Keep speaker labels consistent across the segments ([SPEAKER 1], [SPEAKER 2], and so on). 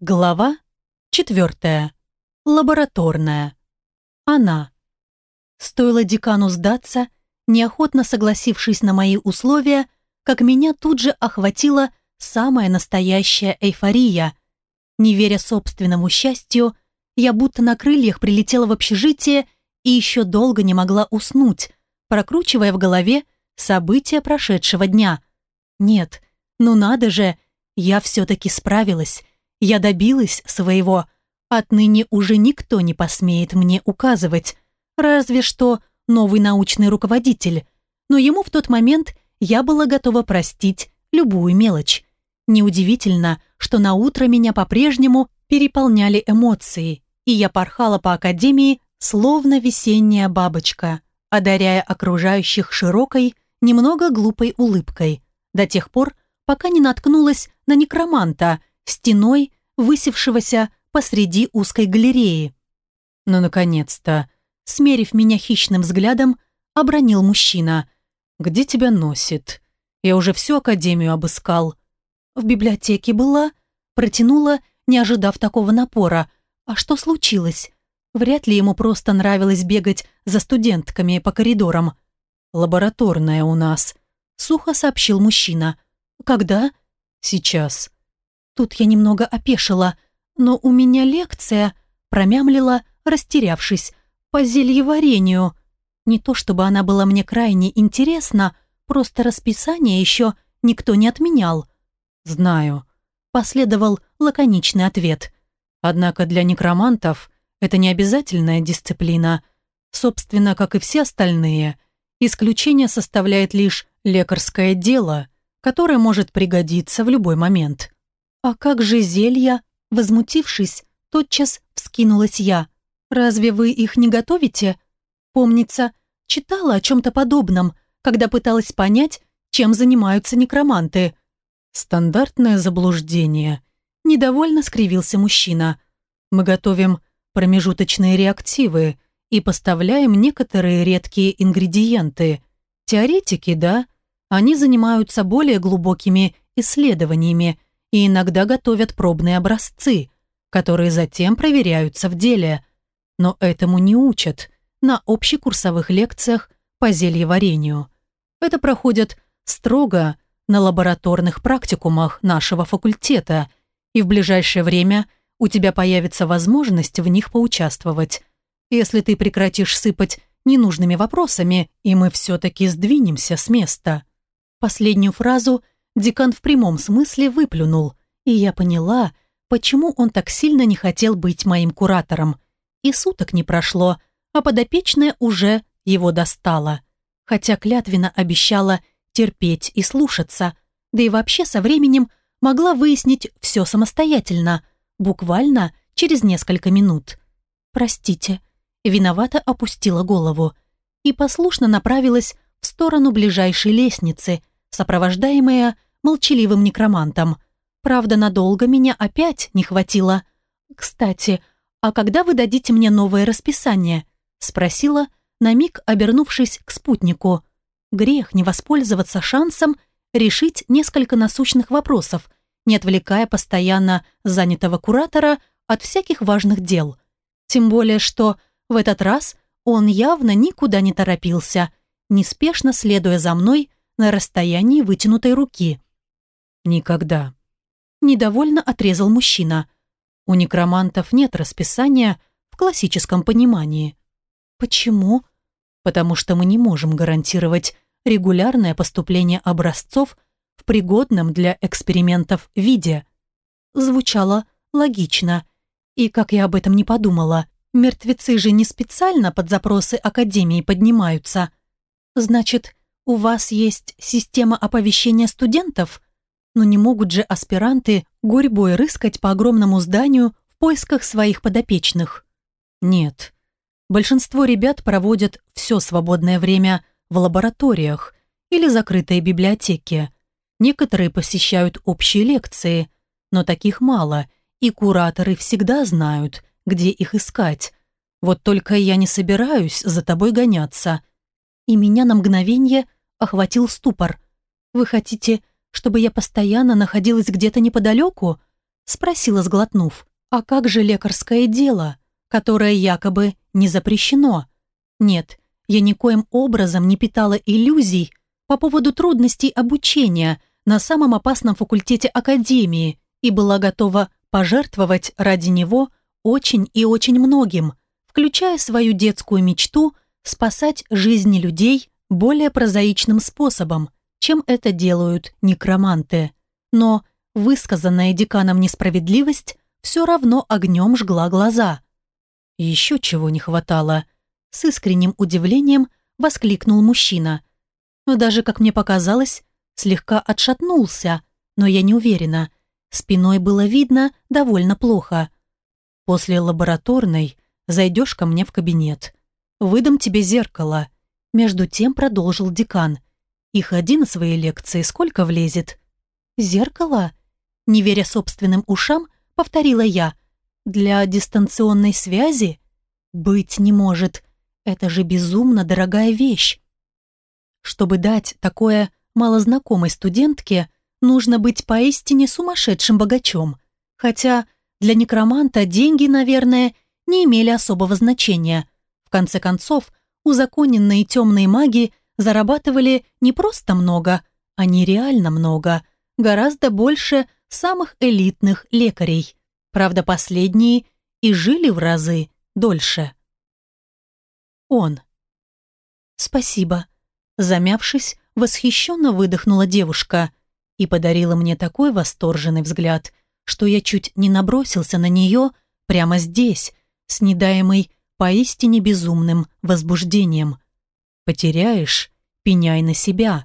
[SPEAKER 1] Глава четвертая. Лабораторная. Она. Стоило декану сдаться, неохотно согласившись на мои условия, как меня тут же охватила самая настоящая эйфория. Не веря собственному счастью, я будто на крыльях прилетела в общежитие и еще долго не могла уснуть, прокручивая в голове события прошедшего дня. Нет, ну надо же, я все-таки справилась я добилась своего. Отныне уже никто не посмеет мне указывать. Разве что новый научный руководитель. Но ему в тот момент я была готова простить любую мелочь. Неудивительно, что на утро меня по-прежнему переполняли эмоции, и я порхала по академии, словно весенняя бабочка, одаряя окружающих широкой, немного глупой улыбкой, до тех пор, пока не наткнулась на некроманта, стеной, высевшегося посреди узкой галереи. «Ну, наконец-то!» Смерив меня хищным взглядом, обронил мужчина. «Где тебя носит? Я уже всю академию обыскал». «В библиотеке была?» Протянула, не ожидав такого напора. «А что случилось?» Вряд ли ему просто нравилось бегать за студентками по коридорам. «Лабораторная у нас», — сухо сообщил мужчина. «Когда?» «Сейчас». Тут я немного опешила, но у меня лекция, промямлила, растерявшись, по зельеварению. Не то чтобы она была мне крайне интересна, просто расписание еще никто не отменял. «Знаю», — последовал лаконичный ответ. «Однако для некромантов это не обязательная дисциплина. Собственно, как и все остальные, исключение составляет лишь лекарское дело, которое может пригодиться в любой момент». «А как же зелья?» Возмутившись, тотчас вскинулась я. «Разве вы их не готовите?» Помнится, читала о чем-то подобном, когда пыталась понять, чем занимаются некроманты. «Стандартное заблуждение», – недовольно скривился мужчина. «Мы готовим промежуточные реактивы и поставляем некоторые редкие ингредиенты. Теоретики, да, они занимаются более глубокими исследованиями и иногда готовят пробные образцы, которые затем проверяются в деле. Но этому не учат на общекурсовых лекциях по зельеварению. Это проходят строго на лабораторных практикумах нашего факультета, и в ближайшее время у тебя появится возможность в них поучаствовать. Если ты прекратишь сыпать ненужными вопросами, и мы все-таки сдвинемся с места. Последнюю фразу – Декан в прямом смысле выплюнул, и я поняла, почему он так сильно не хотел быть моим куратором. И суток не прошло, а подопечная уже его достала. Хотя клятвенно обещала терпеть и слушаться, да и вообще со временем могла выяснить все самостоятельно, буквально через несколько минут. «Простите», виновато опустила голову и послушно направилась в сторону ближайшей лестницы, сопровождаемая молчаливым некромантом. Правда, надолго меня опять не хватило. «Кстати, а когда вы дадите мне новое расписание?» спросила, на миг обернувшись к спутнику. Грех не воспользоваться шансом решить несколько насущных вопросов, не отвлекая постоянно занятого куратора от всяких важных дел. Тем более, что в этот раз он явно никуда не торопился, неспешно следуя за мной на расстоянии вытянутой руки. «Никогда». Недовольно отрезал мужчина. «У некромантов нет расписания в классическом понимании». «Почему?» «Потому что мы не можем гарантировать регулярное поступление образцов в пригодном для экспериментов виде». Звучало логично. И как я об этом не подумала, мертвецы же не специально под запросы Академии поднимаются. Значит, у вас есть система оповещения студентов? Но не могут же аспиранты гурьбой рыскать по огромному зданию в поисках своих подопечных. Нет. Большинство ребят проводят все свободное время в лабораториях или закрытой библиотеке. Некоторые посещают общие лекции, но таких мало, и кураторы всегда знают, где их искать. Вот только я не собираюсь за тобой гоняться. И меня на мгновение – охватил ступор. «Вы хотите, чтобы я постоянно находилась где-то неподалеку?» Спросила, сглотнув. «А как же лекарское дело, которое якобы не запрещено?» Нет, я никоим образом не питала иллюзий по поводу трудностей обучения на самом опасном факультете Академии и была готова пожертвовать ради него очень и очень многим, включая свою детскую мечту спасать жизни людей более прозаичным способом, чем это делают некроманты. Но высказанная деканом несправедливость все равно огнем жгла глаза. Еще чего не хватало. С искренним удивлением воскликнул мужчина. Но даже, как мне показалось, слегка отшатнулся, но я не уверена. Спиной было видно довольно плохо. После лабораторной зайдешь ко мне в кабинет. Выдам тебе зеркало. Между тем продолжил декан. И ходи на свои лекции, сколько влезет. Зеркало? Не веря собственным ушам, повторила я. Для дистанционной связи? Быть не может. Это же безумно дорогая вещь. Чтобы дать такое малознакомой студентке, нужно быть поистине сумасшедшим богачом. Хотя для некроманта деньги, наверное, не имели особого значения. В конце концов, узаконенные темные маги зарабатывали не просто много, а нереально много, гораздо больше самых элитных лекарей. Правда, последние и жили в разы дольше. Он. «Спасибо», замявшись, восхищенно выдохнула девушка и подарила мне такой восторженный взгляд, что я чуть не набросился на нее прямо здесь, с недаемой поистине безумным возбуждением. «Потеряешь, пеняй на себя»,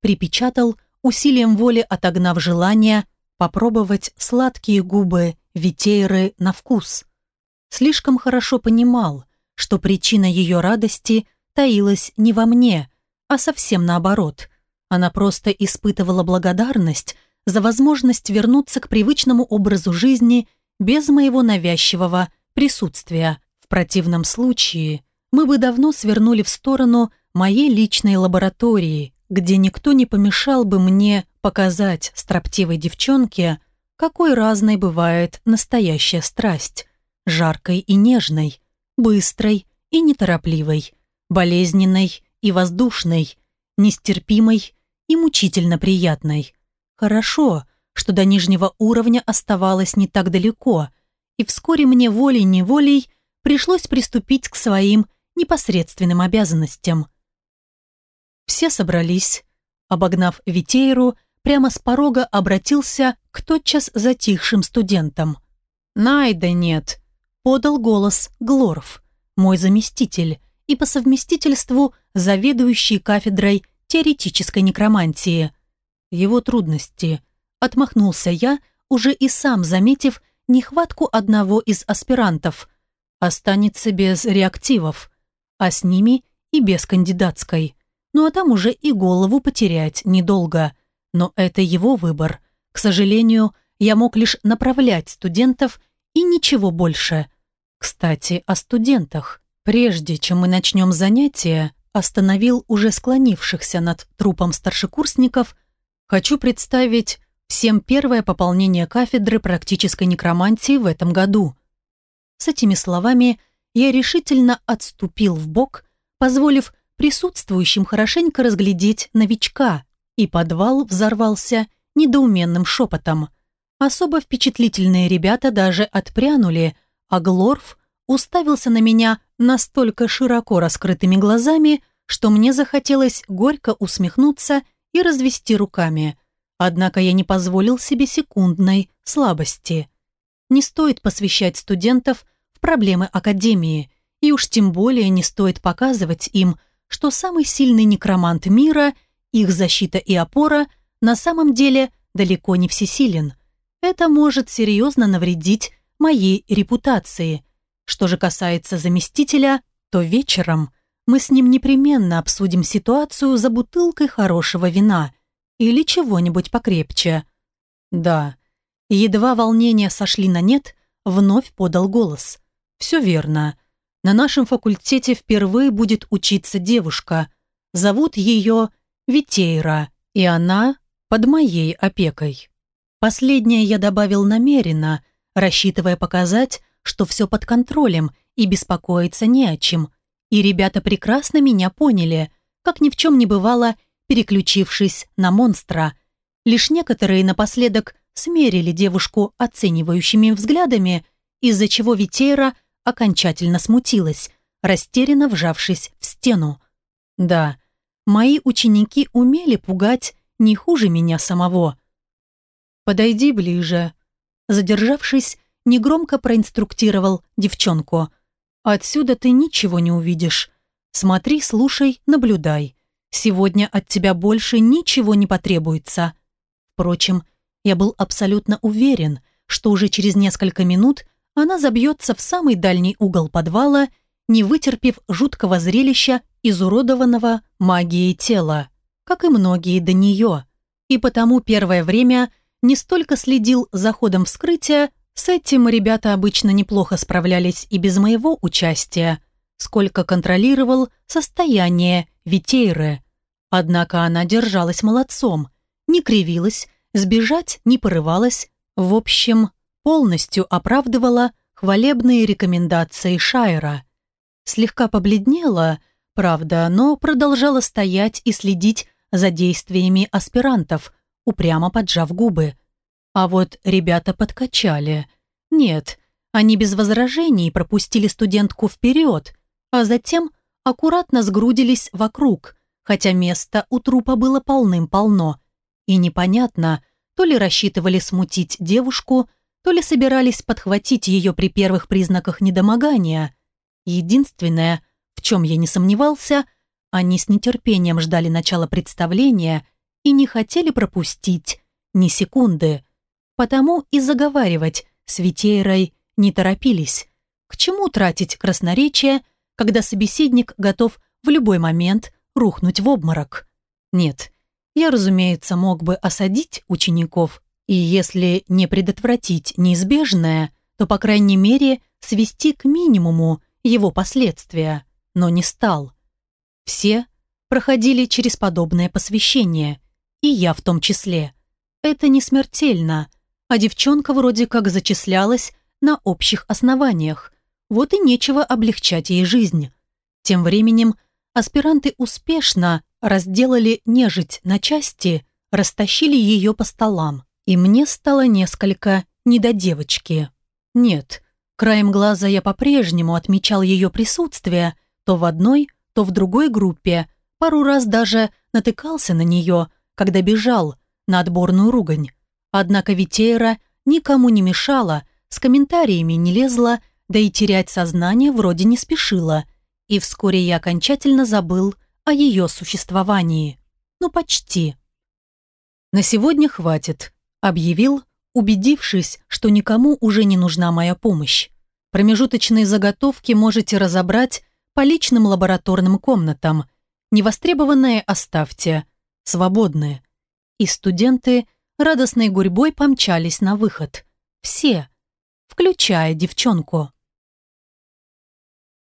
[SPEAKER 1] припечатал, усилием воли отогнав желание попробовать сладкие губы Витейры на вкус. Слишком хорошо понимал, что причина ее радости таилась не во мне, а совсем наоборот. Она просто испытывала благодарность за возможность вернуться к привычному образу жизни без моего навязчивого присутствия. В противном случае мы бы давно свернули в сторону моей личной лаборатории, где никто не помешал бы мне показать строптивой девчонке, какой разной бывает настоящая страсть, жаркой и нежной, быстрой и неторопливой, болезненной и воздушной, нестерпимой и мучительно приятной. Хорошо, что до нижнего уровня оставалось не так далеко, и вскоре мне волей-неволей пришлось приступить к своим непосредственным обязанностям. Все собрались. Обогнав Витейру, прямо с порога обратился к тотчас затихшим студентам. «Найда нет», — подал голос Глоров, мой заместитель, и по совместительству заведующий кафедрой теоретической некромантии. Его трудности. Отмахнулся я, уже и сам заметив нехватку одного из аспирантов. Останется без реактивов, а с ними и без кандидатской. Ну а там уже и голову потерять недолго. Но это его выбор. К сожалению, я мог лишь направлять студентов и ничего больше. Кстати, о студентах. Прежде чем мы начнем занятия, остановил уже склонившихся над трупом старшекурсников, хочу представить всем первое пополнение кафедры практической некромантии в этом году. С этими словами я решительно отступил в бок, позволив присутствующим хорошенько разглядеть новичка, и подвал взорвался недоуменным шепотом. Особо впечатлительные ребята даже отпрянули, а Глорф уставился на меня настолько широко раскрытыми глазами, что мне захотелось горько усмехнуться и развести руками. Однако я не позволил себе секундной слабости. Не стоит посвящать студентов в проблемы академии, и уж тем более не стоит показывать им, что самый сильный некромант мира, их защита и опора, на самом деле далеко не всесилен. Это может серьезно навредить моей репутации – что же касается заместителя, то вечером мы с ним непременно обсудим ситуацию за бутылкой хорошего вина или чего-нибудь покрепче. Да, едва волнения сошли на нет, вновь подал голос. Все верно. На нашем факультете впервые будет учиться девушка. Зовут ее Витейра, и она под моей опекой. Последнее я добавил намеренно, рассчитывая показать, что все под контролем и беспокоиться не о чем. И ребята прекрасно меня поняли, как ни в чем не бывало, переключившись на монстра. Лишь некоторые напоследок смерили девушку оценивающими взглядами, из-за чего Витейра окончательно смутилась, растерянно вжавшись в стену. Да, мои ученики умели пугать не хуже меня самого. «Подойди ближе», задержавшись, негромко проинструктировал девчонку. «Отсюда ты ничего не увидишь. Смотри, слушай, наблюдай. Сегодня от тебя больше ничего не потребуется». Впрочем, я был абсолютно уверен, что уже через несколько минут она забьется в самый дальний угол подвала, не вытерпев жуткого зрелища изуродованного магией тела, как и многие до нее. И потому первое время не столько следил за ходом вскрытия, с этим ребята обычно неплохо справлялись и без моего участия, сколько контролировал состояние Витейры. Однако она держалась молодцом, не кривилась, сбежать не порывалась, в общем, полностью оправдывала хвалебные рекомендации Шайра. Слегка побледнела, правда, но продолжала стоять и следить за действиями аспирантов, упрямо поджав губы. А вот ребята подкачали. Нет, они без возражений пропустили студентку вперед, а затем аккуратно сгрудились вокруг, хотя места у трупа было полным-полно. И непонятно, то ли рассчитывали смутить девушку, то ли собирались подхватить ее при первых признаках недомогания. Единственное, в чем я не сомневался, они с нетерпением ждали начала представления и не хотели пропустить ни секунды. Потому и заговаривать с Витейрой не торопились. К чему тратить красноречие, когда собеседник готов в любой момент рухнуть в обморок? Нет, я, разумеется, мог бы осадить учеников, и если не предотвратить неизбежное, то, по крайней мере, свести к минимуму его последствия, но не стал. Все проходили через подобное посвящение, и я в том числе. Это не смертельно, а девчонка вроде как зачислялась на общих основаниях. Вот и нечего облегчать ей жизнь. Тем временем аспиранты успешно разделали нежить на части, растащили ее по столам. И мне стало несколько не до девочки. Нет, краем глаза я по-прежнему отмечал ее присутствие то в одной, то в другой группе, пару раз даже натыкался на нее, когда бежал на отборную ругань. Однако Витейра никому не мешала, с комментариями не лезла, да и терять сознание вроде не спешила. И вскоре я окончательно забыл о ее существовании. Ну, почти. «На сегодня хватит», — объявил, убедившись, что никому уже не нужна моя помощь. Промежуточные заготовки можете разобрать по личным лабораторным комнатам. Невостребованные оставьте. Свободные. И студенты — радостной гурьбой помчались на выход. Все, включая девчонку.